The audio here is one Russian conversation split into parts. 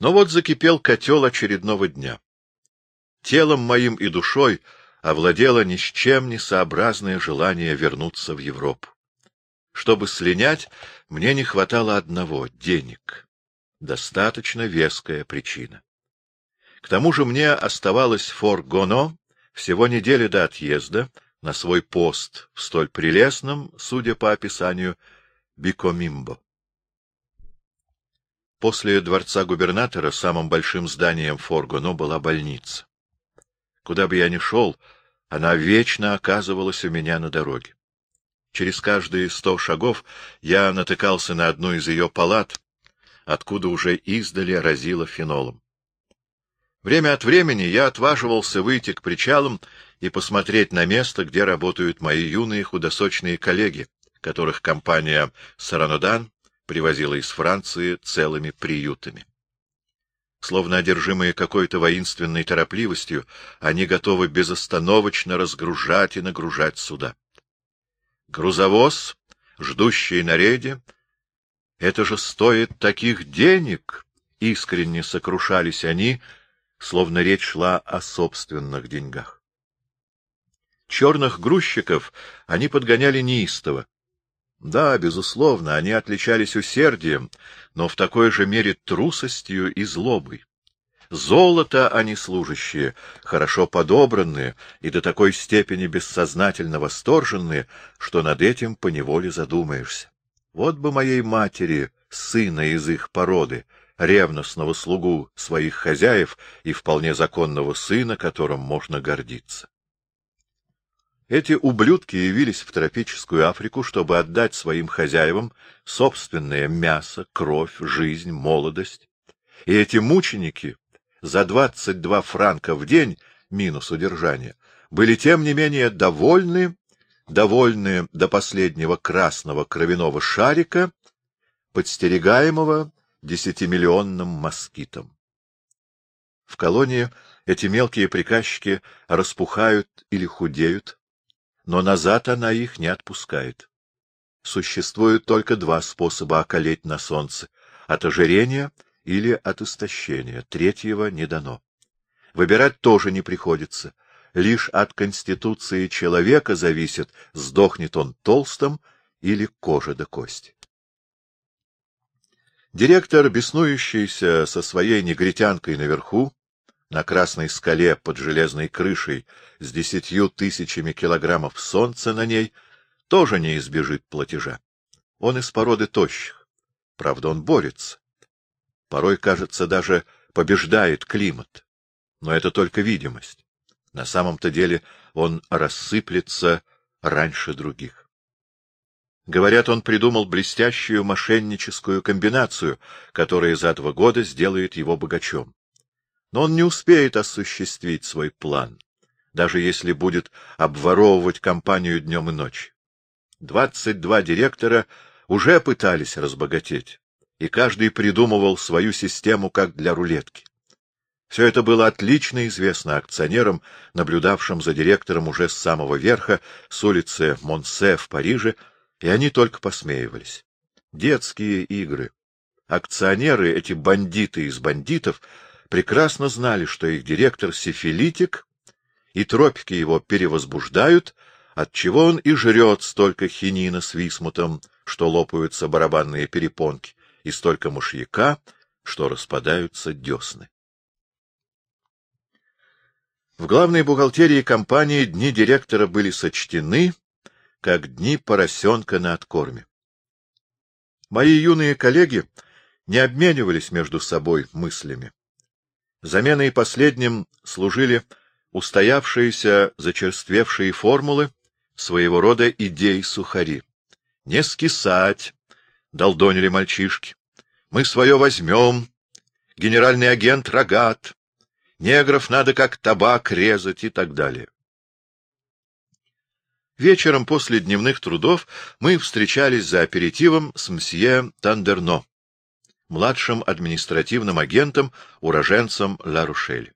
Но вот закипел котел очередного дня. Телом моим и душой овладело ни с чем не сообразное желание вернуться в Европу. Чтобы слинять, мне не хватало одного — денег. Достаточно веская причина. К тому же мне оставалось фор Гоно всего недели до отъезда на свой пост в столь прелестном, судя по описанию, Бикомимбо. После дворца губернатора самым большим зданием Форгоно была больница. Куда бы я ни шел, она вечно оказывалась у меня на дороге. Через каждые сто шагов я натыкался на одну из ее палат, откуда уже издали разило фенолом. Время от времени я отваживался выйти к причалам и посмотреть на место, где работают мои юные худосочные коллеги, которых компания «Саранодан» привозила из Франции целыми приютами. Словно одержимые какой-то воинственной торопливостью, они готовы безостановочно разгружать и нагружать суда. Грузовоз, ждущий на рейде, это же стоит таких денег! Искренне сокрушались они, словно речь шла о собственных деньгах. Черных грузчиков они подгоняли неистово. Да, безусловно, они отличались усердием, но в такой же мере трусостью и злобой. Золото они служащие, хорошо подобранные и до такой степени бессознательно восторженные, что над этим поневоле задумаешься. Вот бы моей матери, сына из их породы, ревностного слугу своих хозяев и вполне законного сына, которым можно гордиться. Эти ублюдки явились в тропическую Африку, чтобы отдать своим хозяевам собственное мясо, кровь, жизнь, молодость. И эти мученики за двадцать два франка в день, минус удержания, были тем не менее довольны, довольны до последнего красного кровяного шарика, подстерегаемого десятимиллионным москитом. В колонии эти мелкие приказчики распухают или худеют, но назад она их не отпускает. Существует только два способа околеть на солнце — от ожирения или от истощения, третьего не дано. Выбирать тоже не приходится. Лишь от конституции человека зависит, сдохнет он толстым или кожа до кости. Директор, беснующийся со своей негритянкой наверху, на красной скале под железной крышей с десятью тысячами килограммов солнца на ней, тоже не избежит платежа. Он из породы тощих. Правда, он борется. Порой, кажется, даже побеждает климат. Но это только видимость. На самом-то деле он рассыплется раньше других. Говорят, он придумал блестящую мошенническую комбинацию, которая за два года сделает его богачом. Но он не успеет осуществить свой план, даже если будет обворовывать компанию днем и ночью. Двадцать два директора уже пытались разбогатеть, и каждый придумывал свою систему как для рулетки. Все это было отлично известно акционерам, наблюдавшим за директором уже с самого верха, с улицы Монсе в Париже, и они только посмеивались. Детские игры. Акционеры, эти бандиты из бандитов, прекрасно знали, что их директор сифилитик, и тропики его перевозбуждают, отчего он и жрет столько хинина с висмутом, что лопаются барабанные перепонки, и столько мышьяка, что распадаются десны. В главной бухгалтерии компании дни директора были сочтены, как дни поросенка на откорме. Мои юные коллеги не обменивались между собой мыслями. Заменой последним служили устоявшиеся зачерствевшие формулы, своего рода идей-сухари. Не скисать, долдонили мальчишки. Мы свое возьмем, генеральный агент рогат, негров надо как табак резать и так далее. Вечером после дневных трудов мы встречались за аперитивом с мсье Тандерно, младшим административным агентом, уроженцем Ла-Рушель.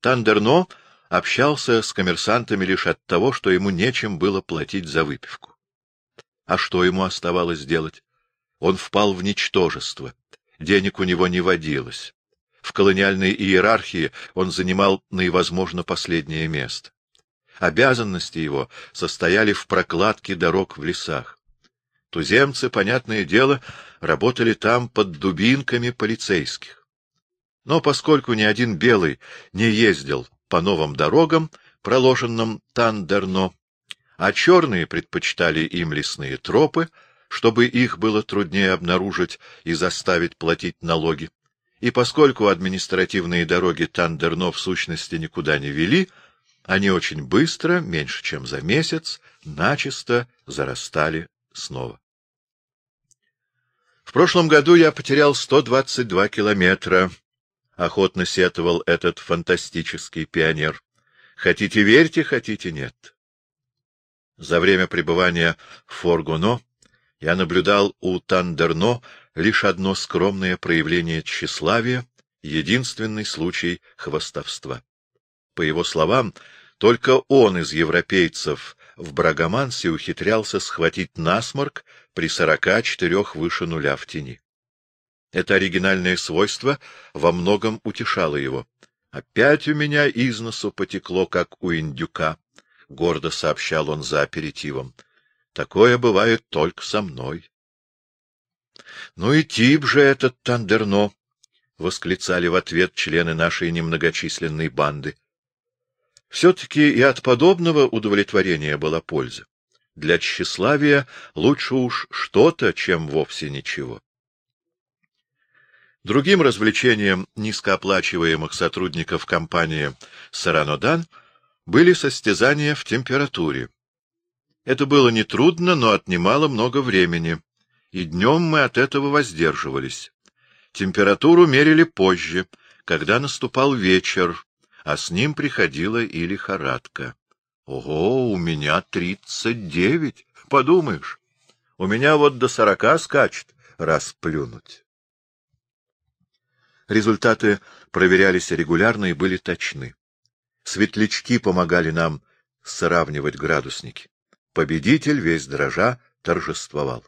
Тандерно общался с коммерсантами лишь от того, что ему нечем было платить за выпивку. А что ему оставалось делать? Он впал в ничтожество, денег у него не водилось. В колониальной иерархии он занимал наивозможно последнее место. Обязанности его состояли в прокладке дорог в лесах. Туземцы, понятное дело, работали там под дубинками полицейских. Но поскольку ни один белый не ездил по новым дорогам, проложенным Тандерно, а черные предпочитали им лесные тропы, чтобы их было труднее обнаружить и заставить платить налоги, и поскольку административные дороги Тандерно в сущности никуда не вели, они очень быстро, меньше чем за месяц, начисто зарастали снова. В прошлом году я потерял 122 километра, — охотно сетовал этот фантастический пионер. Хотите верьте, хотите нет. За время пребывания в Форгуно я наблюдал у Тандерно лишь одно скромное проявление тщеславия, единственный случай хвостовства. По его словам, только он из европейцев в Брагомансе ухитрялся схватить насморк при сорока четырех выше нуля в тени. Это оригинальное свойство во многом утешало его. «Опять у меня из носу потекло, как у индюка», — гордо сообщал он за аперитивом. «Такое бывает только со мной». «Ну и тип же этот Тандерно!» — восклицали в ответ члены нашей немногочисленной банды. Все-таки и от подобного удовлетворения была польза. Для тщеславия лучше уж что-то, чем вовсе ничего. Другим развлечением низкооплачиваемых сотрудников компании «Саранодан» были состязания в температуре. Это было нетрудно, но отнимало много времени и днем мы от этого воздерживались. Температуру мерили позже, когда наступал вечер, а с ним приходила и лихорадка. Ого, у меня тридцать девять, подумаешь. У меня вот до сорока скачет, расплюнуть. Результаты проверялись регулярно и были точны. Светлячки помогали нам сравнивать градусники. Победитель, весь дрожа, торжествовал.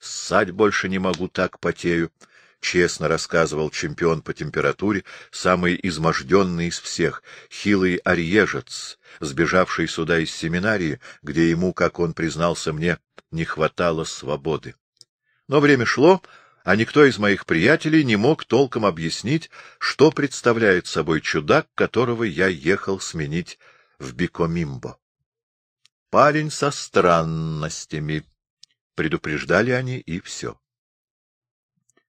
Ссать больше не могу, так потею, — честно рассказывал чемпион по температуре, самый изможденный из всех, хилый арьежец, сбежавший сюда из семинарии, где ему, как он признался мне, не хватало свободы. Но время шло, а никто из моих приятелей не мог толком объяснить, что представляет собой чудак, которого я ехал сменить в Бикомимбо. Парень со странностями, Предупреждали они, и все.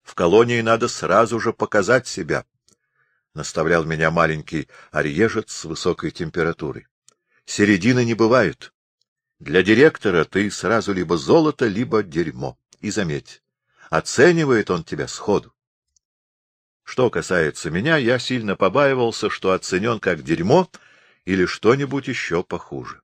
В колонии надо сразу же показать себя, — наставлял меня маленький орежец с высокой температурой. Середины не бывает. Для директора ты сразу либо золото, либо дерьмо. И заметь, оценивает он тебя сходу. Что касается меня, я сильно побаивался, что оценен как дерьмо или что-нибудь еще похуже.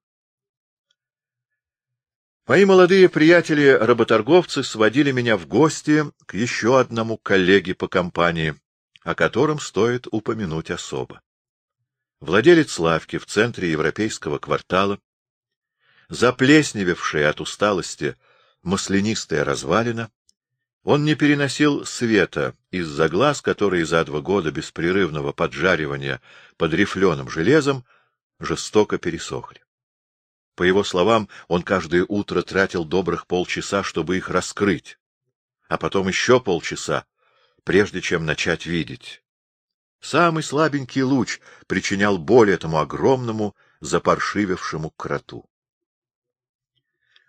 Мои молодые приятели-работорговцы сводили меня в гости к еще одному коллеге по компании, о котором стоит упомянуть особо. Владелец лавки в центре европейского квартала, заплесневевшая от усталости маслянистая развалина, он не переносил света из-за глаз, которые за два года беспрерывного поджаривания под рифленым железом жестоко пересохли. По его словам, он каждое утро тратил добрых полчаса, чтобы их раскрыть, а потом еще полчаса, прежде чем начать видеть. Самый слабенький луч причинял боль этому огромному, запаршивевшему кроту.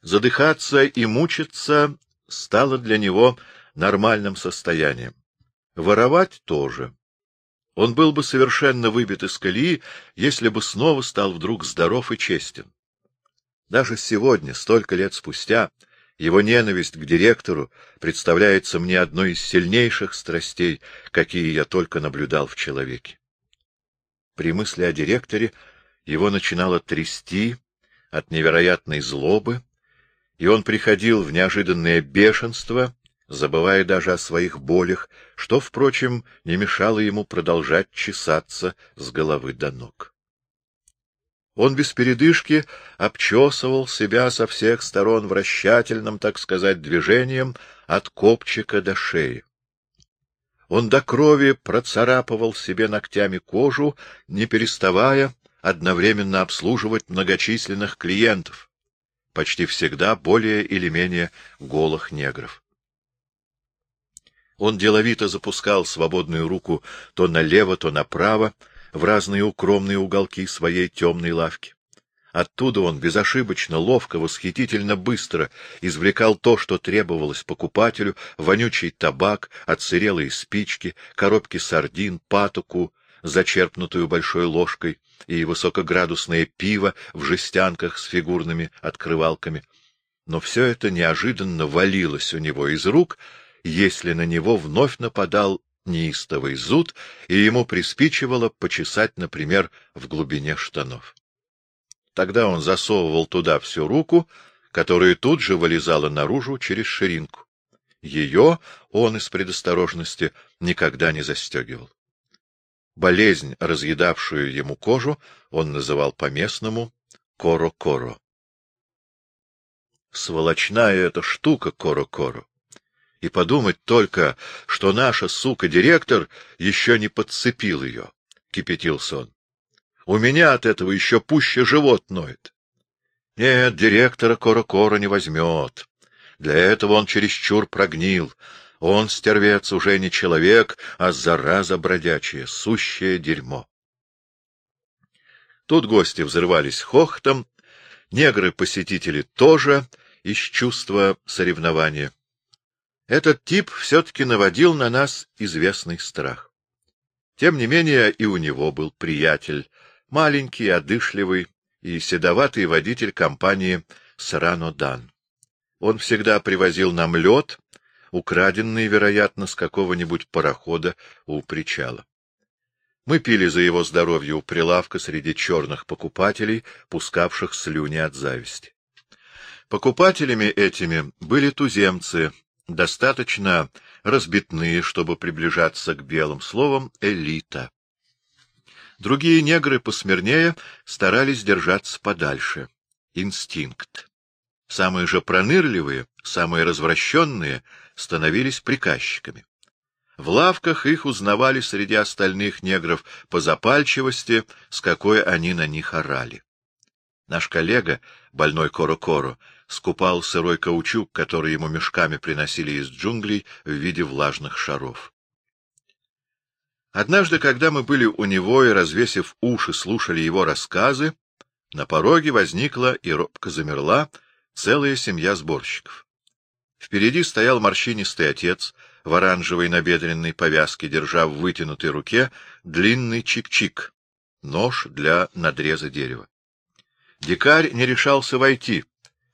Задыхаться и мучиться стало для него нормальным состоянием. Воровать тоже. Он был бы совершенно выбит из колеи, если бы снова стал вдруг здоров и честен. Даже сегодня, столько лет спустя, его ненависть к директору представляется мне одной из сильнейших страстей, какие я только наблюдал в человеке. При мысли о директоре его начинало трясти от невероятной злобы, и он приходил в неожиданное бешенство, забывая даже о своих болях, что, впрочем, не мешало ему продолжать чесаться с головы до ног. Он без передышки обчесывал себя со всех сторон вращательным, так сказать, движением от копчика до шеи. Он до крови процарапывал себе ногтями кожу, не переставая одновременно обслуживать многочисленных клиентов, почти всегда более или менее голых негров. Он деловито запускал свободную руку то налево, то направо, в разные укромные уголки своей темной лавки. Оттуда он безошибочно, ловко, восхитительно быстро извлекал то, что требовалось покупателю, вонючий табак, отсырелые спички, коробки сардин, патоку, зачерпнутую большой ложкой, и высокоградусное пиво в жестянках с фигурными открывалками. Но все это неожиданно валилось у него из рук, если на него вновь нападал неистовый зуд, и ему приспичивало почесать, например, в глубине штанов. Тогда он засовывал туда всю руку, которая тут же вылезала наружу через ширинку. Ее он из предосторожности никогда не застегивал. Болезнь, разъедавшую ему кожу, он называл по-местному коро-коро. Сволочная эта штука коро-коро. И подумать только, что наша сука-директор еще не подцепил ее, — кипятился он. У меня от этого еще пуще живот ноет. Нет, директора Коро-Коро не возьмет. Для этого он чересчур прогнил. Он, стервец, уже не человек, а зараза бродячая, сущее дерьмо. Тут гости взрывались хохотом, негры-посетители тоже из чувства соревнования. Этот тип все-таки наводил на нас известный страх. Тем не менее и у него был приятель, маленький, одышливый и седоватый водитель компании «Срано-Дан». Он всегда привозил нам лед, украденный, вероятно, с какого-нибудь парохода у причала. Мы пили за его здоровье у прилавка среди черных покупателей, пускавших слюни от зависти. Покупателями этими были туземцы, достаточно разбитные, чтобы приближаться к белым словам элита. Другие негры посмирнее старались держаться подальше. Инстинкт. Самые же пронырливые, самые развращенные становились приказчиками. В лавках их узнавали среди остальных негров по запальчивости, с какой они на них орали. Наш коллега, больной Коро-Коро, скупал сырой каучук, который ему мешками приносили из джунглей в виде влажных шаров. Однажды, когда мы были у него и, развесив уши, слушали его рассказы, на пороге возникла и робко замерла целая семья сборщиков. Впереди стоял морщинистый отец в оранжевой набедренной повязке, держа в вытянутой руке длинный чик-чик, нож для надреза дерева. Дикарь не решался войти,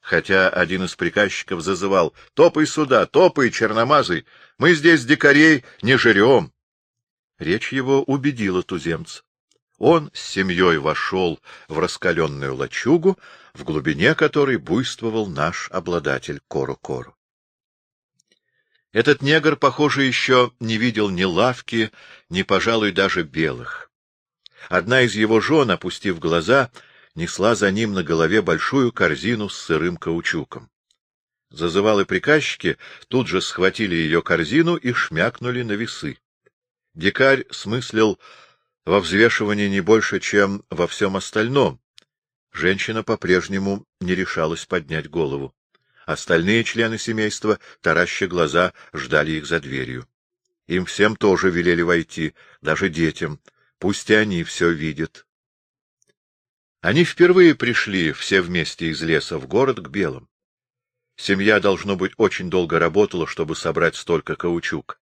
хотя один из приказчиков зазывал «Топай сюда, топай, черномазый, мы здесь дикарей не жрем». Речь его убедила туземца. Он с семьей вошел в раскаленную лачугу, в глубине которой буйствовал наш обладатель Кору-Кору. Этот негр, похоже, еще не видел ни лавки, ни, пожалуй, даже белых. Одна из его жен, опустив глаза, несла за ним на голове большую корзину с сырым каучуком. Зазывалы приказчики тут же схватили ее корзину и шмякнули на весы. Дикарь смыслил во взвешивании не больше, чем во всем остальном. Женщина по-прежнему не решалась поднять голову. Остальные члены семейства, тараща глаза, ждали их за дверью. Им всем тоже велели войти, даже детям. Пусть и они все видят. Они впервые пришли все вместе из леса в город к белым. Семья, должно быть, очень долго работала, чтобы собрать столько каучука.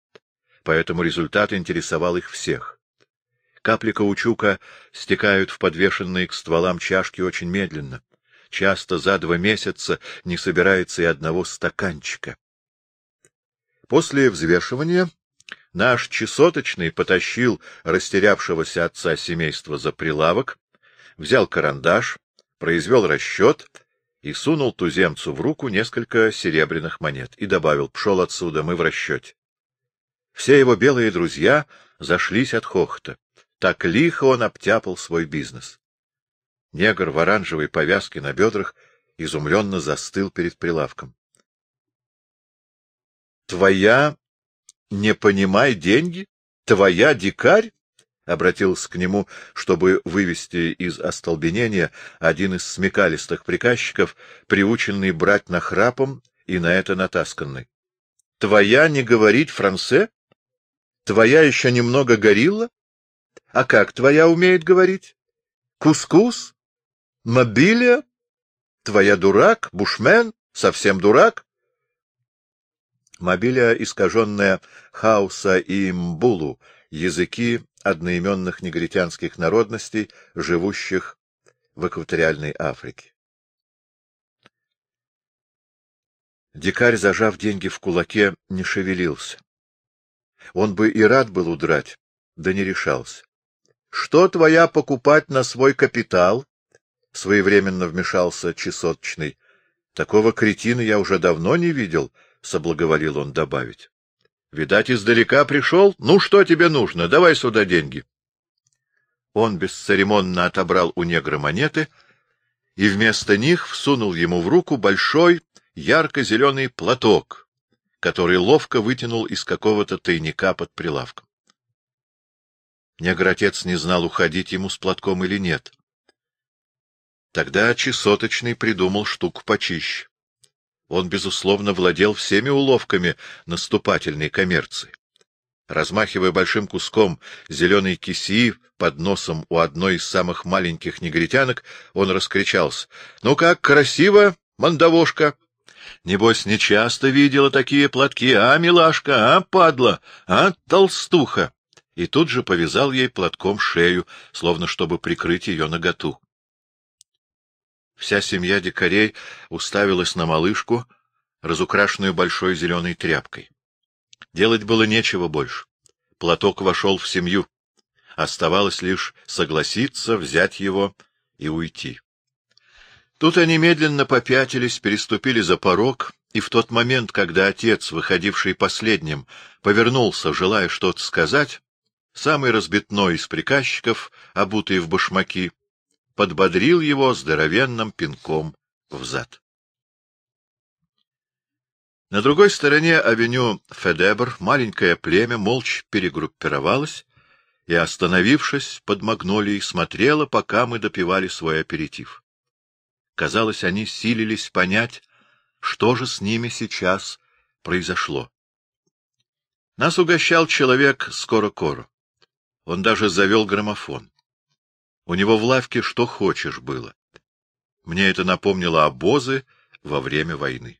Поэтому результат интересовал их всех. Капли каучука стекают в подвешенные к стволам чашки очень медленно. Часто за два месяца не собирается и одного стаканчика. После взвешивания наш чесоточный потащил растерявшегося отца семейства за прилавок, взял карандаш, произвел расчет и сунул туземцу в руку несколько серебряных монет и добавил «Пшел отсюда, мы в расчете». Все его белые друзья зашлись от хохота. Так лихо он обтяпал свой бизнес. Негр в оранжевой повязке на бедрах изумленно застыл перед прилавком. — Твоя не понимай деньги? Твоя дикарь? Обратился к нему, чтобы вывести из остолбенения один из смекалистых приказчиков, приученный брать нахрапом и на это натасканный. — Твоя не говорить франце? Твоя еще немного горилла? А как твоя умеет говорить? Кускус? Мобилия? Твоя дурак? Бушмен? Совсем дурак? Мобилия, искаженная Хауса и Мбулу, языки одноименных негритянских народностей, живущих в экваториальной Африке. Дикарь, зажав деньги в кулаке, не шевелился. Он бы и рад был удрать, да не решался. — Что твоя покупать на свой капитал? — своевременно вмешался чесоточный. — Такого кретина я уже давно не видел, — соблаговолил он добавить. — Видать, издалека пришел? Ну, что тебе нужно? Давай сюда деньги. Он бесцеремонно отобрал у негра монеты и вместо них всунул ему в руку большой ярко-зеленый платок, который ловко вытянул из какого-то тайника под прилавком. Негр-отец не знал, уходить ему с платком или нет. Тогда чесоточный придумал штуку почище. Он, безусловно, владел всеми уловками наступательной коммерции. Размахивая большим куском зеленой кисии под носом у одной из самых маленьких негритянок, он раскричался. — Ну как, красиво, мандавошка! Небось, нечасто видела такие платки, а, милашка, а, падла, а, толстуха! И тут же повязал ей платком шею, словно чтобы прикрыть ее наготу. Вся семья дикарей уставилась на малышку, разукрашенную большой зеленой тряпкой. Делать было нечего больше. Платок вошел в семью. Оставалось лишь согласиться, взять его и уйти. Тут они медленно попятились, переступили за порог, и в тот момент, когда отец, выходивший последним, повернулся, желая что-то сказать, самый разбитной из приказчиков, обутый в башмаки, подбодрил его здоровенным пинком в зад. На другой стороне авеню Федебр маленькое племя молча перегруппировалось и, остановившись под магнолией, смотрело, пока мы допивали свой аперитив. Казалось, они силились понять, что же с ними сейчас произошло. Нас угощал человек скоро-коро. Он даже завел граммофон. У него в лавке что хочешь было. Мне это напомнило обозы во время войны.